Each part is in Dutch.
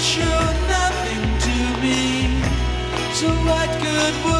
could show nothing to me. So what good would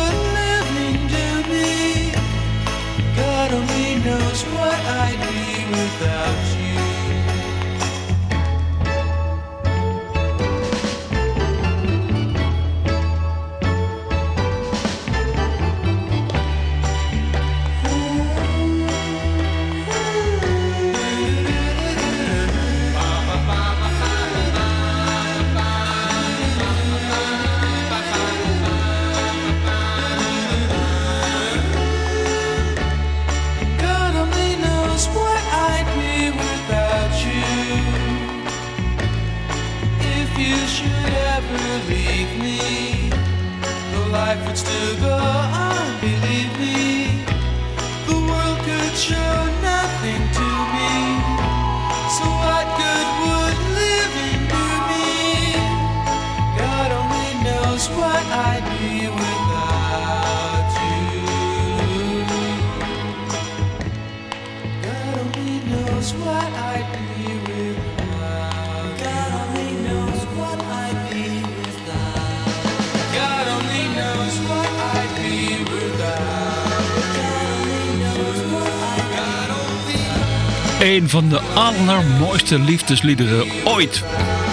Een van de allermooiste liefdesliederen ooit.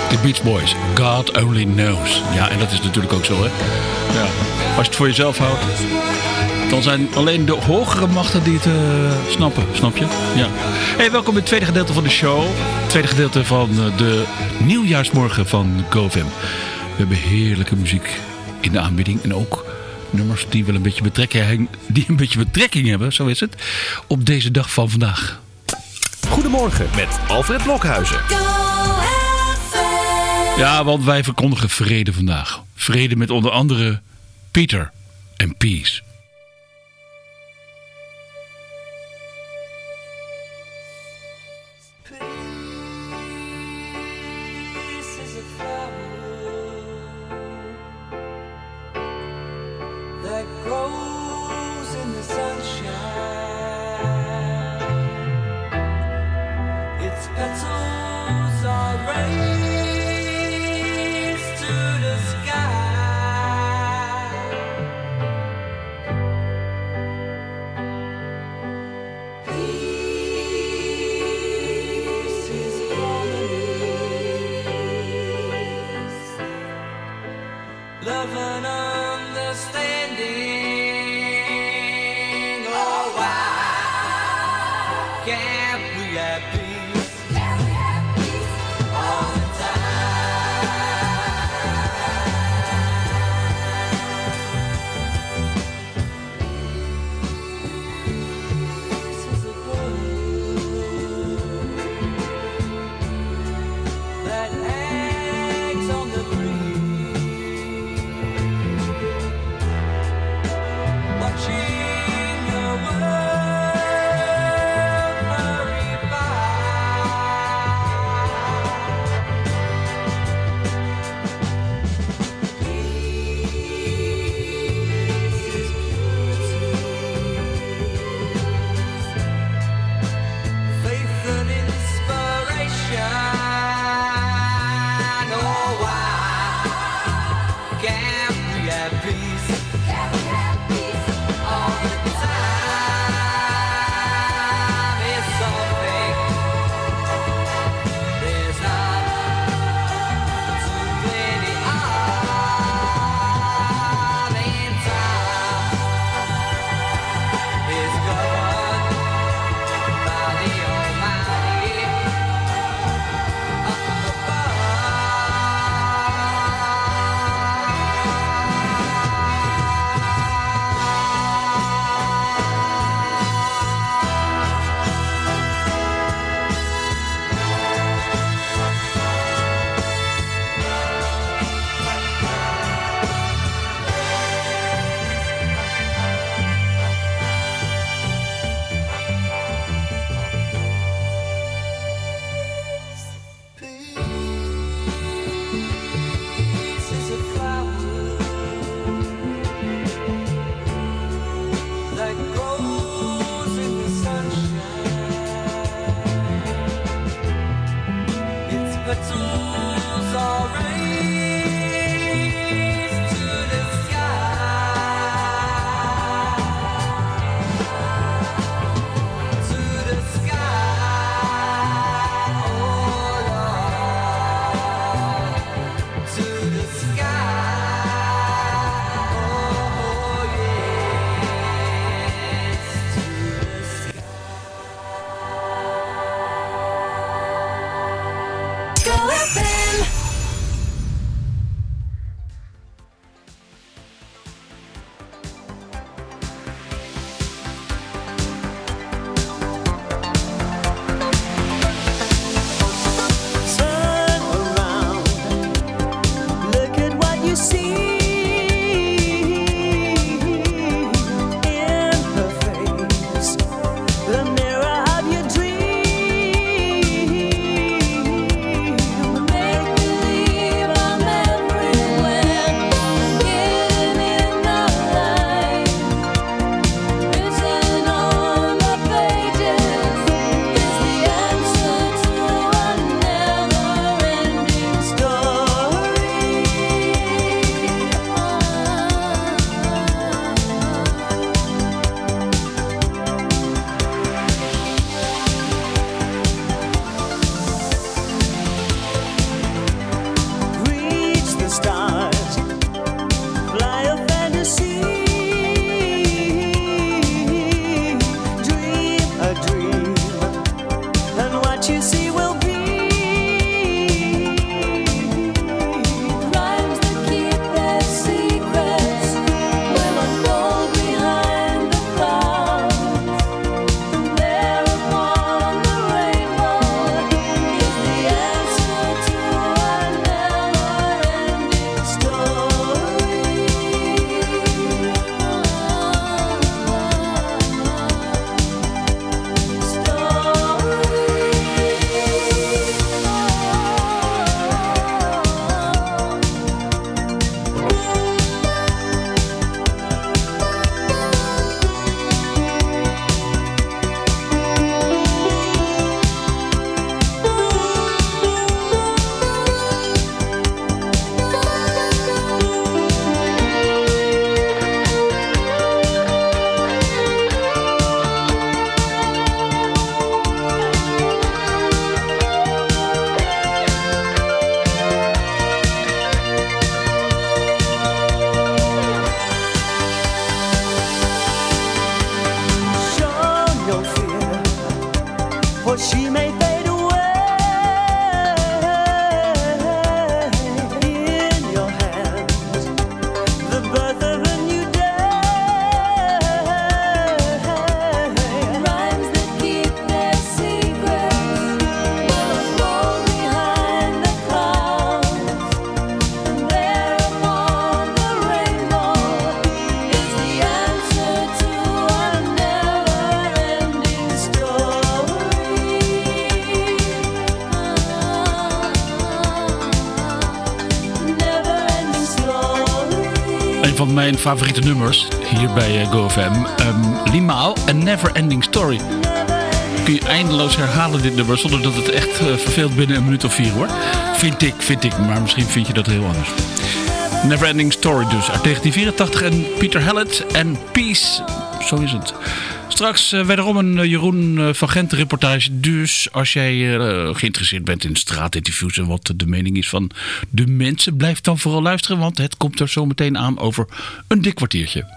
De Beach Boys. God only knows. Ja, en dat is natuurlijk ook zo, hè. Ja. Als je het voor jezelf houdt, dan zijn alleen de hogere machten die het eh, snappen. Snap je? Ja. Hey, welkom in het tweede gedeelte van de show. Het tweede gedeelte van eh, de nieuwjaarsmorgen van GoFam. We hebben heerlijke muziek in de aanbieding. En ook nummers die wel een beetje betrekking, die een beetje betrekking hebben, zo is het, op deze dag van vandaag. Goedemorgen met Alfred Blokhuizen. Ja, want wij verkondigen vrede vandaag. Vrede met onder andere Pieter en Peace. Can't we have mijn favoriete nummers hier bij eh, GoFM. Um, Limaal, A Never Ending Story. Kun je eindeloos herhalen dit nummer zonder dat het echt eh, verveelt binnen een minuut of vier hoor. Vind ik, vind ik. Maar misschien vind je dat heel anders. Never Ending Story dus. Uit 1984 en Peter Hallett en Peace. Zo is het. Straks eh, wederom een eh, Jeroen eh, van Gent reportage. Dus als jij geïnteresseerd bent in straatinterviews en wat de mening is van de mensen, blijf dan vooral luisteren. Want het komt er zo meteen aan over een dik kwartiertje.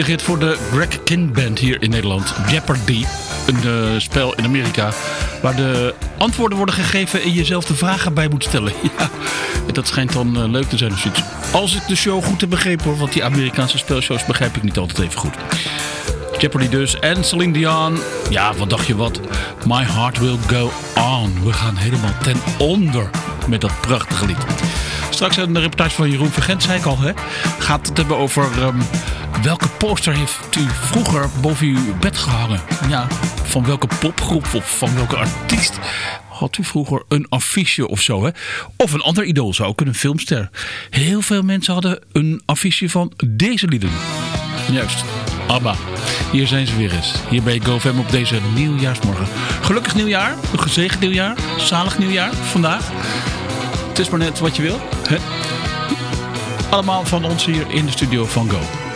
Hit voor de Greg Kin Band hier in Nederland. Jeopardy. Een eh, spel in Amerika waar de antwoorden worden gegeven en je zelf de vragen bij moet stellen. Ja, dat schijnt dan eh, leuk te zijn of zoiets. Als ik de show goed heb begrepen hoor, want die Amerikaanse spelshows begrijp ik niet altijd even goed. Jeopardy dus. En Celine Dion. Ja, wat dacht je wat? My Heart Will Go On. We gaan helemaal ten onder met dat prachtige lied. Straks een reportage van Jeroen Vergent, zei ik al. Hè? Gaat het hebben over ehm, welke poster heeft u vroeger boven uw bed gehangen? Ja, van welke popgroep of van welke artiest had u vroeger een affiche of zo, hè? Of een ander idool zou ook een filmster. Heel veel mensen hadden een affiche van deze lieden. Juist, ABBA. Hier zijn ze weer eens. Hier bij GoFam op deze nieuwjaarsmorgen. Gelukkig nieuwjaar, een gezegend nieuwjaar, zalig nieuwjaar vandaag. Het is maar net wat je wil. Hè? Allemaal van ons hier in de studio van Go.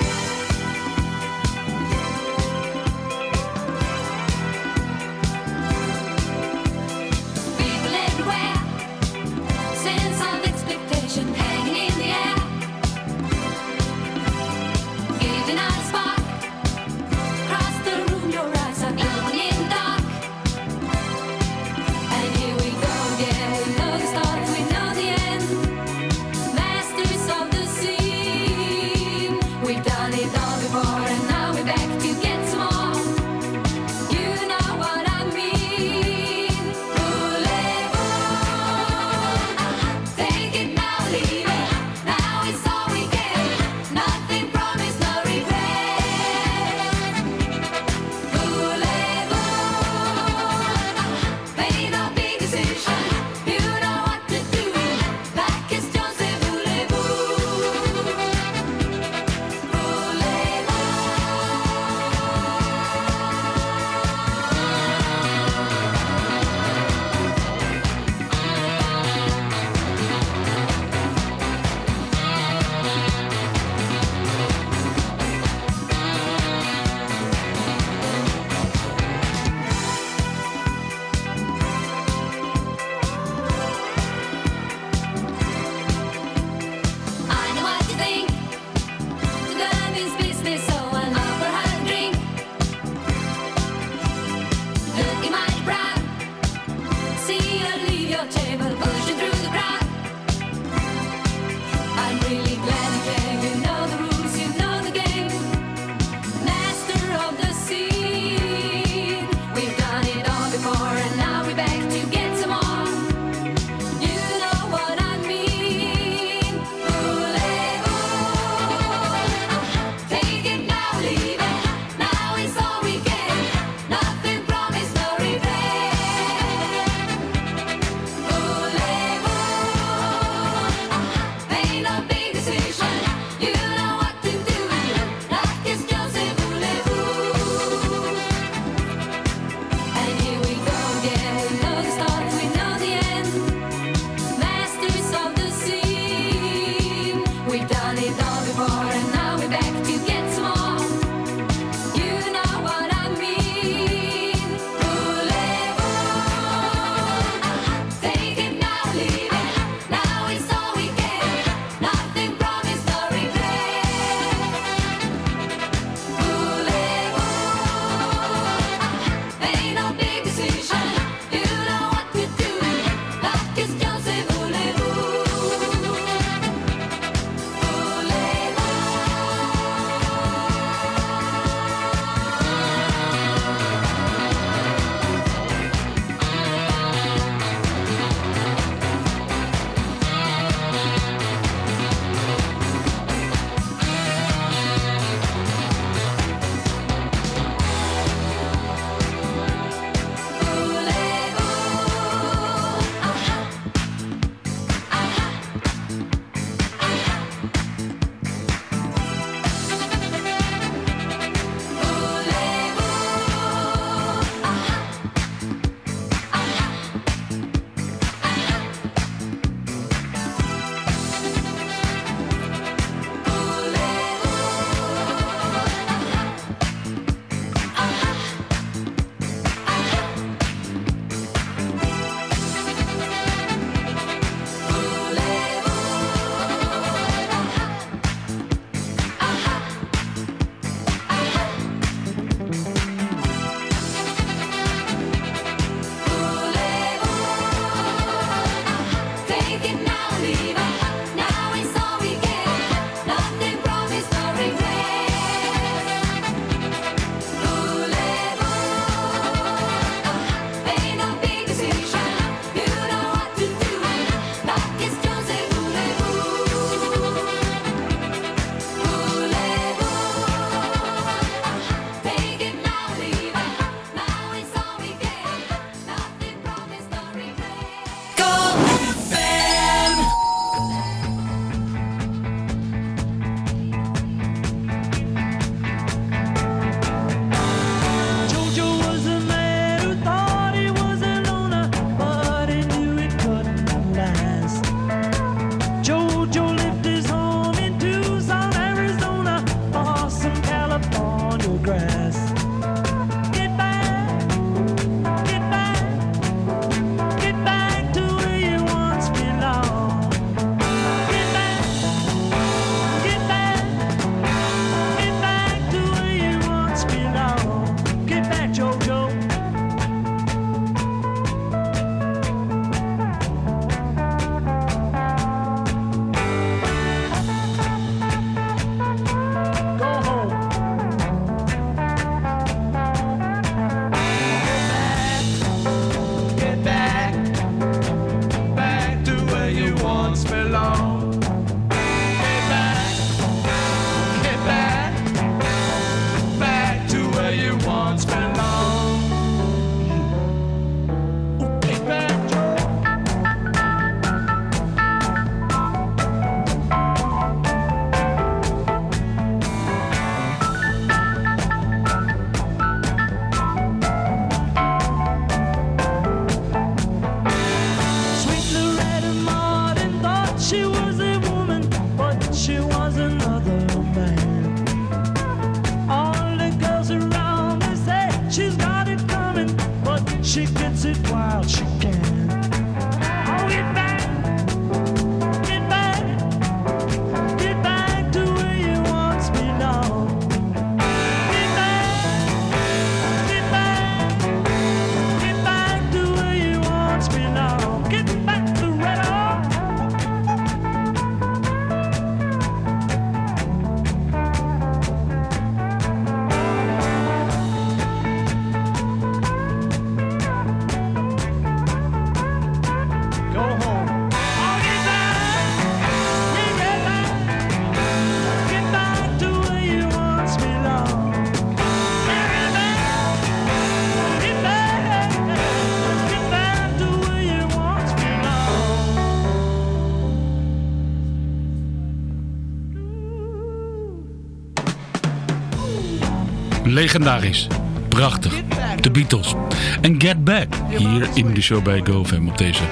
Legendarisch. Prachtig. De Beatles. En Get Back. Hier in de show bij GoFam op deze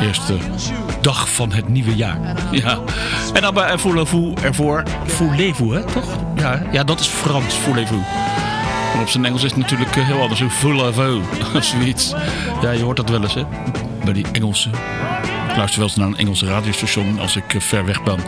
eerste dag van het nieuwe jaar. Ja. En dan bij Voulez-vous ervoor. Voulez-vous, hè? Toch? Ja, ja, dat is Frans. Voulez-vous. Maar op zijn Engels is het natuurlijk eh, heel anders. Voulez-vous. Of zoiets. Ja, je hoort dat wel eens, hè? Bij die Engelsen. Luister wel eens naar een Engelse radiostation als ik eh, ver weg ben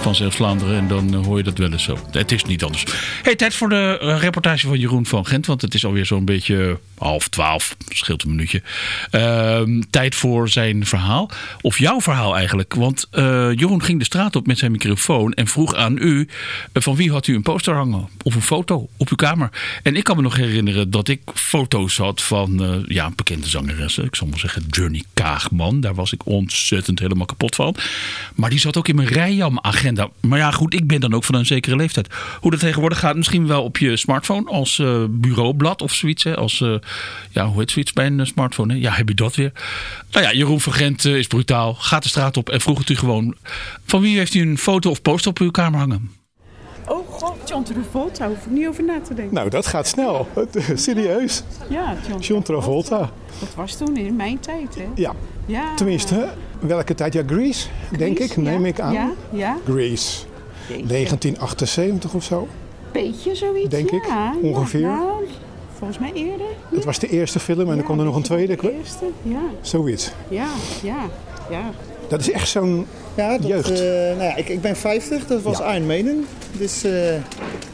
van Zeeuws-Vlaanderen. En dan eh, hoor je dat wel eens zo. Het is niet anders. Hey, tijd voor de eh, reportage van Jeroen van Gent. Want het is alweer zo'n beetje half twaalf. Scheelt een minuutje. Ehm, tijd voor zijn verhaal. Of jouw verhaal eigenlijk. Want eh, Jeroen ging de straat op met zijn microfoon. En vroeg aan u eh, van wie had u een poster hangen. Of een foto op uw kamer. En ik kan me nog herinneren dat ik foto's had van eh, ja, bekende zangeressen. Ik zal maar zeggen Journey Kaagman. Daar was ik ontzettend helemaal kapot van. Maar die zat ook in mijn Rijam-agenda. Maar ja, goed, ik ben dan ook van een zekere leeftijd. Hoe dat tegenwoordig gaat, misschien wel op je smartphone als bureaublad of zoiets. Hè? Als, ja, hoe heet zoiets bij een eh, smartphone? Hè? Ja, heb je dat weer? Nou ja, Jeroen van Gent eh, is brutaal. Gaat de straat op en vroeg het u gewoon. Van wie heeft u een foto of poster op uw kamer hangen? Oh god, John Travolta, daar hoef ik niet over na te denken. Nou, dat gaat snel. Serieus. Ja, John Travolta. Dat was toen in mijn tijd, hè? Ja, Ja. tenminste, welke tijd? Ja, Grease, denk ik, neem ja, ik aan. Ja, ja. Grease. 1978 of zo. Beetje zoiets, Denk ik, ongeveer. Ja, nou, volgens mij eerder. Dat was de eerste film en er kwam er nog een tweede. De eerste, ja. Zoiets. Ja, ja, ja. Dat is echt zo'n Ja, dat, jeugd. eh, nou ja, ik, ik ben 50, dat was Ja. Iron Maiden. Dus eh,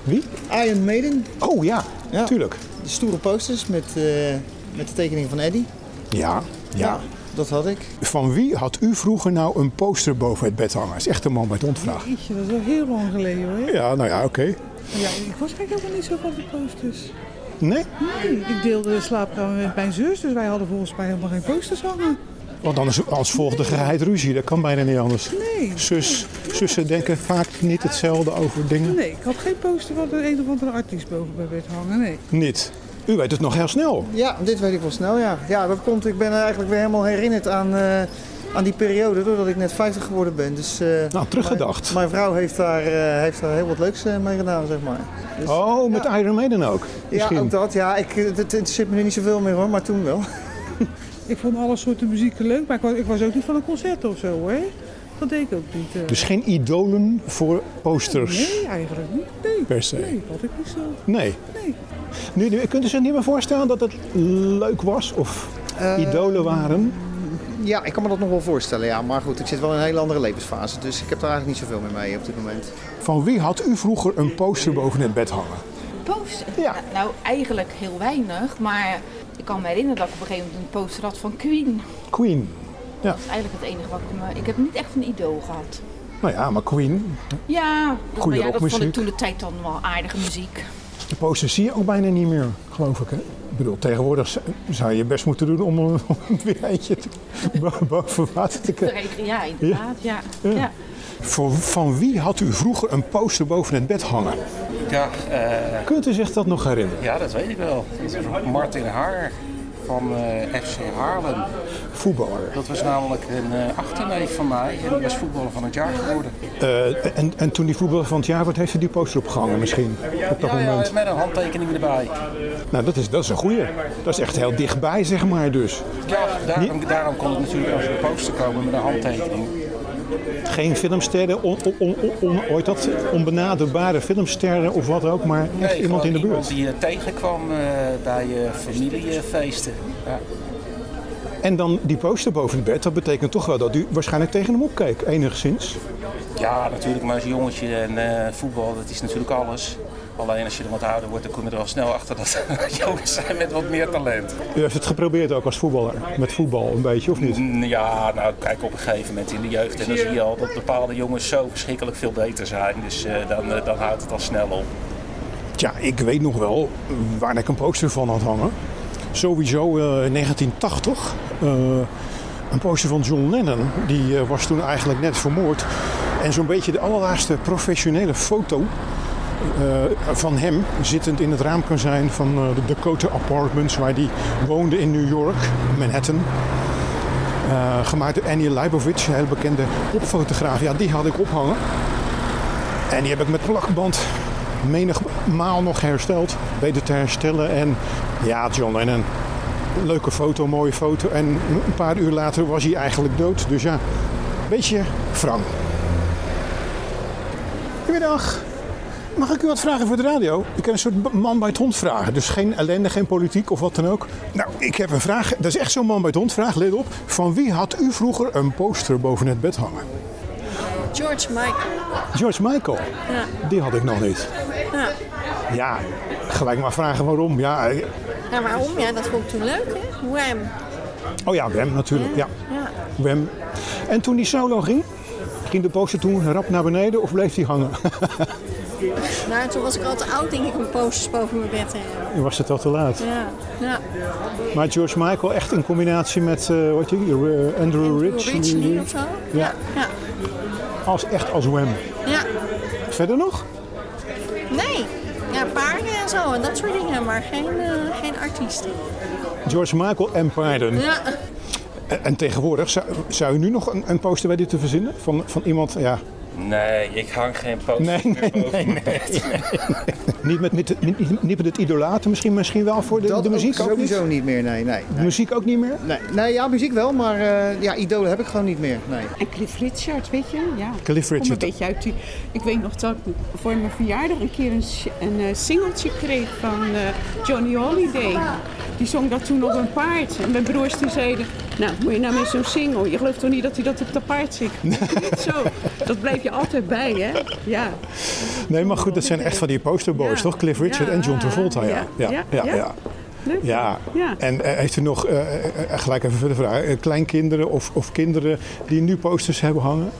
Wie? Iron Maiden, Oh ja, Ja. tuurlijk. de stoere posters met, eh, met de tekening van Eddie. Ja, ja. dat had ik. Van wie had u vroeger nou een poster boven het bed hangen? Dat is echt een man bij het ontvraag. Jeetje, dat is al heel lang geleden hoor. Ja, nou ja, oké. Ja, ik was eigenlijk helemaal niet zo van de posters. Nee? Nee, ik deelde de slaapkamer met mijn zus, dus wij hadden volgens mij helemaal geen posters hangen. Want anders als volgt de geheid ruzie. Dat kan bijna niet anders. Nee. Zus, zussen denken vaak niet hetzelfde over dingen. Nee, ik had geen poster van de een of andere artiest boven mijn bed hangen, nee. Niet. U weet het nog heel snel. Ja, dit weet ik wel snel, ja. Ja, dat komt, ik ben eigenlijk weer helemaal herinnerd aan, eh, aan die periode, doordat ik net 50 geworden ben. Dus, eh, Nou, teruggedacht. Mijn, mijn vrouw heeft daar, eh, heeft daar heel wat leuks eh, mee gedaan, zeg maar. Dus, Oh, met Iron Maiden ook. ja, ook dat. Ja, ik, het, het interesseert me nu niet zoveel meer hoor, maar toen wel. Ik vond alle soorten muziek leuk, maar ik was, ik was ook niet van een concert of zo hoor. Dat deed ik ook niet. Dus geen idolen voor posters Nee, eigenlijk niet. Nee, per se. nee, had ik niet zo. Nee. Nee. Nu, nu, kunt u zich niet meer voorstellen dat het leuk was of idolen waren? Ja, ik kan me dat nog wel voorstellen, ja. Maar goed, ik zit wel in een hele andere levensfase, dus ik heb daar eigenlijk niet zoveel mee mee op dit moment. Van wie had u vroeger een poster boven het bed hangen? Poster? Ja. Nou, nou, eigenlijk heel weinig, maar ik kan me herinneren dat ik op een gegeven moment een poster had van Queen. Queen. Ja. Dat is eigenlijk het enige wat ik me... Ik heb niet echt een idool gehad. Nou ja, maar Queen, Ja, dat, Goeie maar ja, dat vond rockmuziek. ik toen de tijd dan wel aardige muziek. de posters zie je ook bijna niet meer, geloof ik. Hè? Ik bedoel, tegenwoordig zou je je best moeten doen om, om weer eentje te, boven water te krijgen. Ja, inderdaad, ja. ja. Ja. Voor, van wie had u vroeger een poster boven het bed hangen? Ja, eh, Kunt u zich dat nog herinneren? ja, dat weet ik wel. Martin Haar van eh, FC Haarlem. Voetballer. Dat was namelijk een eh achterneef van mij en die was voetballer van het jaar geworden. Eh, en, en toen die voetballer van het jaar werd, heeft u die poster opgehangen misschien? Op dat Ja, ja, moment. met een handtekening erbij. Nou, dat is, dat is een goeie. Dat is echt heel dichtbij, zeg maar dus. Ja, daarom, daarom kon het natuurlijk over de poster komen met een handtekening. Geen filmsterren, on, on, on, on- ooit dat onbenaderbare filmsterren of wat ook, maar echt Nee, iemand in de buurt. Iemand die je tegenkwam eh, bij je familiefeesten. Ja. En dan die poster boven het bed, dat betekent toch wel dat u waarschijnlijk tegen hem opkeek, enigszins. Ja, natuurlijk, maar als jongetje en eh, voetbal, dat is natuurlijk alles. Alleen als je er wat ouder wordt, dan kom je er al snel achter dat er jongens zijn met wat meer talent. U heeft het geprobeerd ook als voetballer, met voetbal een beetje, of niet? Mm, Ja, nou kijk op een gegeven moment in de jeugd en dan zie je al dat bepaalde jongens zo verschrikkelijk veel beter zijn. Dus eh, dan, eh, dan houdt het al snel op. Tja, ik weet nog wel waar ik een poster van had hangen. Sowieso eh, in 1980. eh, een poster van John Lennon. Die eh, was toen eigenlijk net vermoord. En zo'n beetje de allerlaatste professionele foto van hem zittend in het raam kan zijn van eh, de Dakota Apartments, waar hij woonde in New York, Manhattan. Eh, gemaakt door Annie Leibovitz, een heel bekende popfotograaf. Ja, die had ik ophangen. En die heb ik met plakband menigmaal nog hersteld, weten te herstellen. En ja, John Lennon, leuke foto, mooie foto. En een paar uur later was hij eigenlijk dood. Dus ja, beetje wrang. Goedemiddag. Mag ik u wat vragen voor de radio? Ik heb een soort man bij het hond vragen. Dus geen ellende, geen politiek of wat dan ook. Nou, ik heb een vraag. Dat is echt zo'n man bij het hond vraag. Let op. Van wie had u vroeger een poster boven het bed hangen? George Michael. George Michael. Ja. Die had ik nog niet. Ja. Ja, gelijk maar vragen waarom. Ja, ja, waarom? Ja, dat vond ik toen leuk, hè? Wham. oh ja, Wem natuurlijk. Ja, Ja. Wem. En toen die solo ging, ging de poster toen rap naar beneden of bleef die hangen? Nou, toen was ik al te oud, denk ik, om posters boven mijn bed te hebben. Was het al te laat. Ja. ja. Maar George Michael echt in combinatie met uh, wat je, uh, Andrew Rich. Ridgely of zo? Ja. ja. Als, echt als Wem. Ja. Verder nog? Nee. Ja, paarden en zo en dat soort dingen, maar geen, uh, geen artiesten. George Michael en paarden. Ja. En, en tegenwoordig, zou, zou u nu nog een, een poster bij dit te verzinnen? Van, van iemand, ja, Nee, ik hang geen poster Nee, meer nee, boven nee, mijn nee, bed. Niet met, niet, niet, niet met het idolaten, misschien, misschien wel voor de, Dat de muziek ook, sowieso niet? niet meer, nee. nee, De nee. muziek ook niet meer? Nee, nee, ja, muziek wel, maar eh, ja, idolen heb ik gewoon niet meer. Nee. En Cliff Richard, weet je? Ja. Cliff Richard. een beetje uit die... Ik weet nog dat ik voor mijn verjaardag een keer een, een eh, singeltje kreeg van eh, Johnny Holiday. Die zong dat toen op een paard. En mijn broers die zeiden, nou moet je nou met zo'n single. Je gelooft toch niet dat hij dat op dat paard zingt? Niet zo. Dat blijf je altijd bij, hè? Ja. Nee, maar goed, dat zijn echt van die posterboys, Ja. toch? Cliff Richard Ja. en John Travolta, ja. Ja. Ja, Ja. ja, ja. Ja. Leuk. Ja. Ja. En eh, heeft u nog, eh, eh, gelijk even verder vragen, eh, kleinkinderen of, of kinderen die nu posters hebben hangen?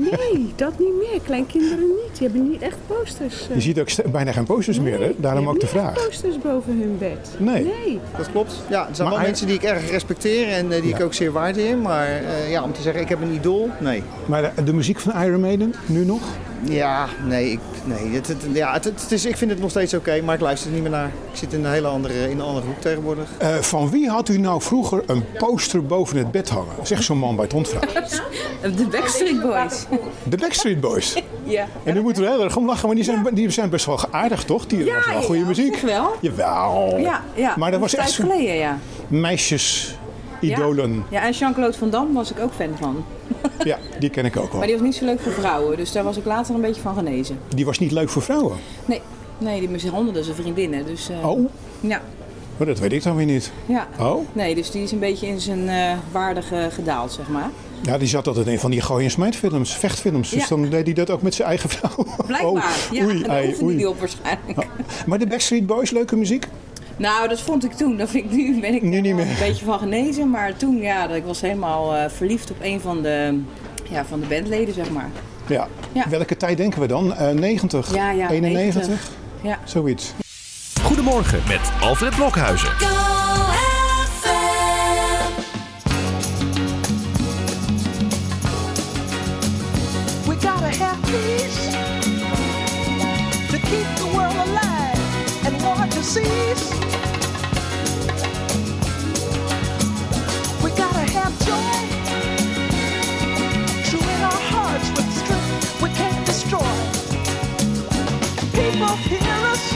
Nee, dat niet meer. Kleinkinderen niet. Die hebben niet echt posters. Je ziet ook bijna geen posters meer, hè? Daarom ook de vraag. posters boven hun bed. Nee. Nee. Dat klopt. Ja, er zijn Maar wel mensen die ik erg respecteer en die ik ook zeer waardeer. Maar eh, ja, om te zeggen, ik heb een idool, nee. Maar de, de muziek van Iron Maiden, nu nog? Ja, nee, ik, nee het, het- ja, het, het is, ik vind het nog steeds oké, maar ik luister er niet meer naar. Ik zit in een hele andere, in een andere hoek tegenwoordig. Eh, van wie had u nou vroeger een poster boven het bed hangen? Zeg zo'n man bij het hondvraag. De Backstreet Boys. De Backstreet Boys. Ja. En nu moeten we heel erg om lachen, maar die zijn, die zijn best wel aardig, toch? Die Ja, was wel ja, goede op muziek. wel. Jawel. Ja, ja. Maar dat was echt tijd geleden, ja. Meisjes-idolen. Ja, en Jean-Claude Van Damme was ik ook fan van. Ja. die ken ik ook wel. Maar die was niet zo leuk voor vrouwen, dus daar was ik later een beetje van genezen. Die was niet leuk voor vrouwen. Nee, nee die mishandelde zijn vriendinnen. Dus, eh, Oh, Ja, maar dat weet ik dan weer niet. ja. Oh? Nee, dus die is een beetje in zijn eh waardige gedaald, zeg maar. Ja, die zat altijd in van die gooi- en smijtfilms, vechtfilms. Dus Ja. dan deed hij dat ook met zijn eigen vrouw. Blijkbaar. Oh, ja, oei, en daar oei. die op waarschijnlijk. Maar de Backstreet Boys, leuke muziek? Nou, dat vond ik toen. Dat vind ik nu ben ik Nu niet er meer. een beetje van genezen. Maar toen, ja, dat ik was helemaal eh, verliefd op een van de, ja, van de bandleden, zeg maar. Ja. Ja. Welke tijd denken we dan? Eh 90? Ja, ja, 91? 90. Ja. Zoiets. Goedemorgen met Alfred Blokhuizen. We gotta have peace to keep the world alive and war to cease. Hear us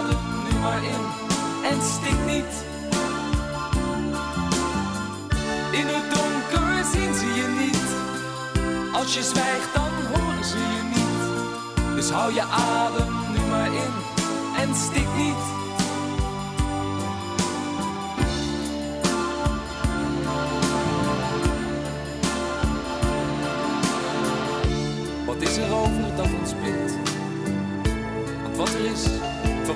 adem nu maar in en stik niet. In het donker zien ze je niet. Als je zwijgt, dan horen ze je niet. Dus hou je adem nu maar in en stik niet. Wat is er over dat ons bindt? Want wat er is,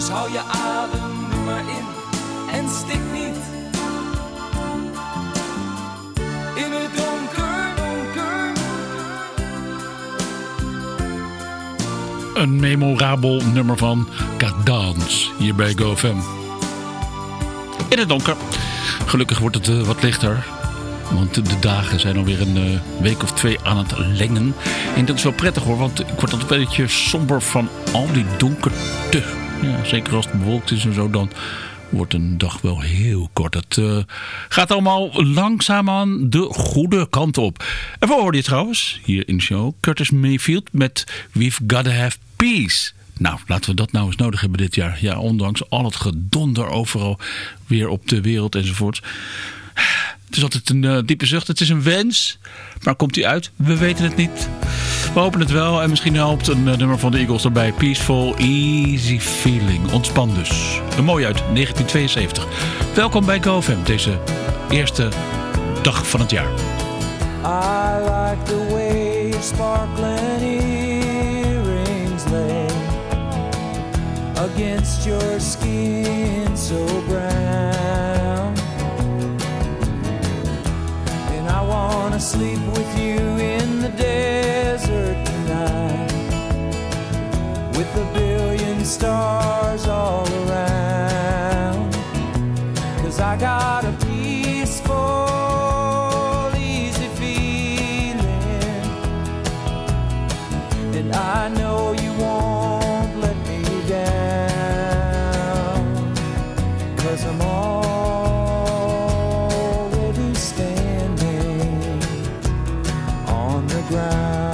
Dus hou je adem nu maar in en stik niet. In het donker, donker. Een memorabel nummer van Cadans hier bij GoFam. In het donker. Gelukkig wordt het eh, wat lichter. Want de dagen zijn alweer een eh, week of twee aan het lengen. En dat is wel prettig hoor, want ik word altijd een beetje somber van al die donkerte. Ja, zeker als het bewolkt is en zo, dan wordt een dag wel heel kort. Het eh, gaat allemaal langzaamaan de goede kant op. En voor hoorde je trouwens, hier in de show, Curtis Mayfield met We've Gotta Have Peace. Nou, laten we dat nou eens nodig hebben dit jaar. Ja, ondanks al het gedonder overal weer op de wereld enzovoort. Het is altijd een eh, diepe zucht. Het is een wens. Maar komt die uit? We weten het niet. We hopen het wel. En misschien helpt een eh, nummer van de Eagles erbij. Peaceful, easy feeling. Ontspan dus. Een mooi uit 1972. Welkom bij GoFam. Deze eerste dag van het jaar. I like the way sparkling earrings lay against your skin so brown. Sleep with you in the desert tonight. With a billion stars ground.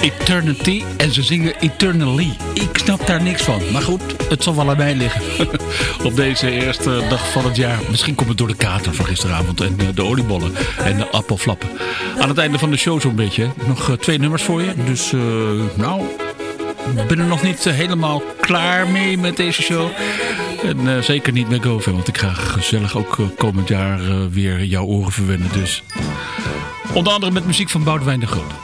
Eternity en ze zingen Eternally. Ik snap daar niks van. Maar goed, het zal wel aan mij liggen. Op deze eerste dag van het jaar. Misschien komt het door de kater van gisteravond en eh, de oliebollen en de appelflappen. Aan het einde van de show zo'n beetje. Nog eh, twee nummers voor je. Dus eh, nou, ik ben er nog niet helemaal klaar mee met deze show. En zeker niet met GoFam, want ik ga gezellig ook komend jaar weer jouw oren verwennen. Dus onder andere met muziek van Boudewijn de Groot.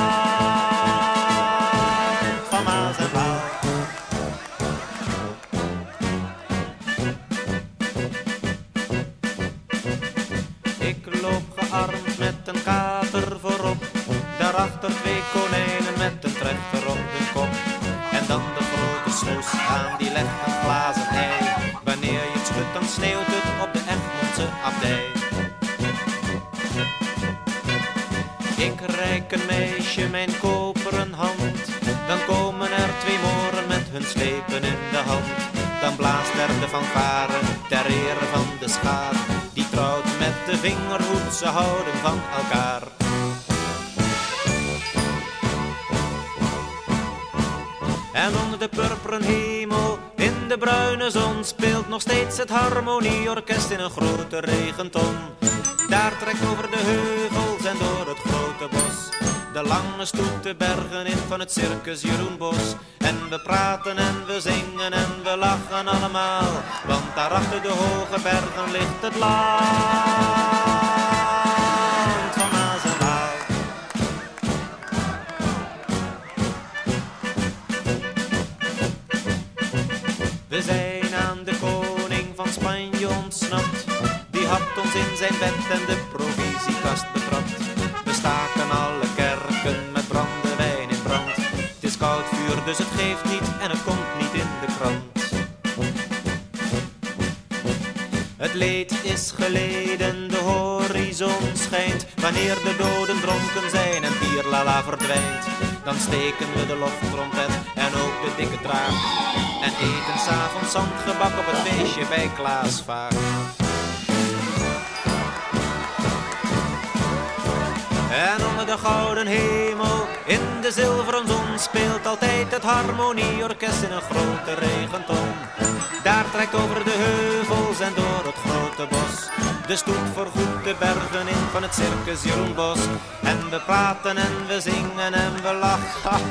vingerhoed, ze houden van elkaar. En onder de purperen hemel, in de bruine zon, speelt nog steeds het harmonieorkest in een grote regenton. Daar trekt over de heuvels en door het grote bos de lange stoet de bergen in van het circus Jeroen Bos. En we praten en we zingen en we lachen allemaal, want daar achter de hoge bergen ligt het land van Maas en We zijn aan de koning van Spanje ontsnapt, die had ons in zijn bed en de provisiekast betrapt. We staken alle kerken met brandewijn in brand, het is koud vuur dus het geeft Het leed is geleden, de horizon schijnt. Wanneer de doden dronken zijn en bierlala verdwijnt, dan steken we de loftrompet en ook de dikke draak. En eten s'avonds zandgebak op het feestje bij Klaas. En onder de gouden hemel, in de zilveren zon, speelt altijd het harmonieorkest in een grote regenton. Daar trekt over de heuvels en door het grote bos de stoet voorgoed de bergen in van het circus Jeroen Bos. En we praten en we zingen en we lachen.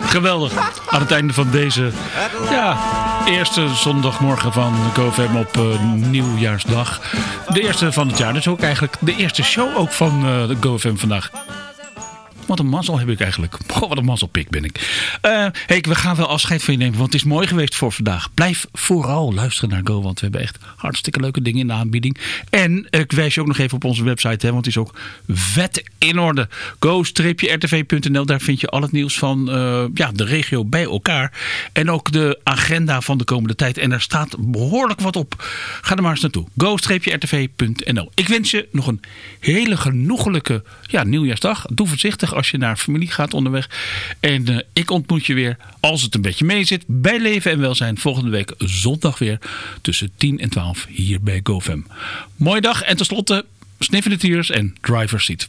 Geweldig. Aan het einde van deze ja, eerste zondagmorgen van GoFam op eh, nieuwjaarsdag. De eerste van het jaar. Dus ook eigenlijk de eerste show ook van de GoFam vandaag. Wat een mazzel heb ik eigenlijk. Goh, wat een mazzelpik ben ik. Hey, we gaan wel afscheid van je nemen, want het is mooi geweest voor vandaag. Blijf vooral luisteren naar Go, want we hebben echt hartstikke leuke dingen in de aanbieding. En ik wijs je ook nog even op onze website, hè, want het is ook vet in orde. Go-rtv.nl, daar vind je al het nieuws van eh, ja, de regio bij elkaar. En ook de agenda van de komende tijd. En daar staat behoorlijk wat op. Ga er maar eens naartoe. Go-rtv.nl. Ik wens je nog een hele genoegelijke ja, nieuwjaarsdag. Doe voorzichtig als je naar familie gaat onderweg. En eh, ik ontmoet je weer, als het een beetje mee zit, bij Leven en Welzijn. Volgende week zondag weer tussen 10 en 12 hier bij GoFam. Mooie dag en tenslotte sniffende tiers en driver's seat.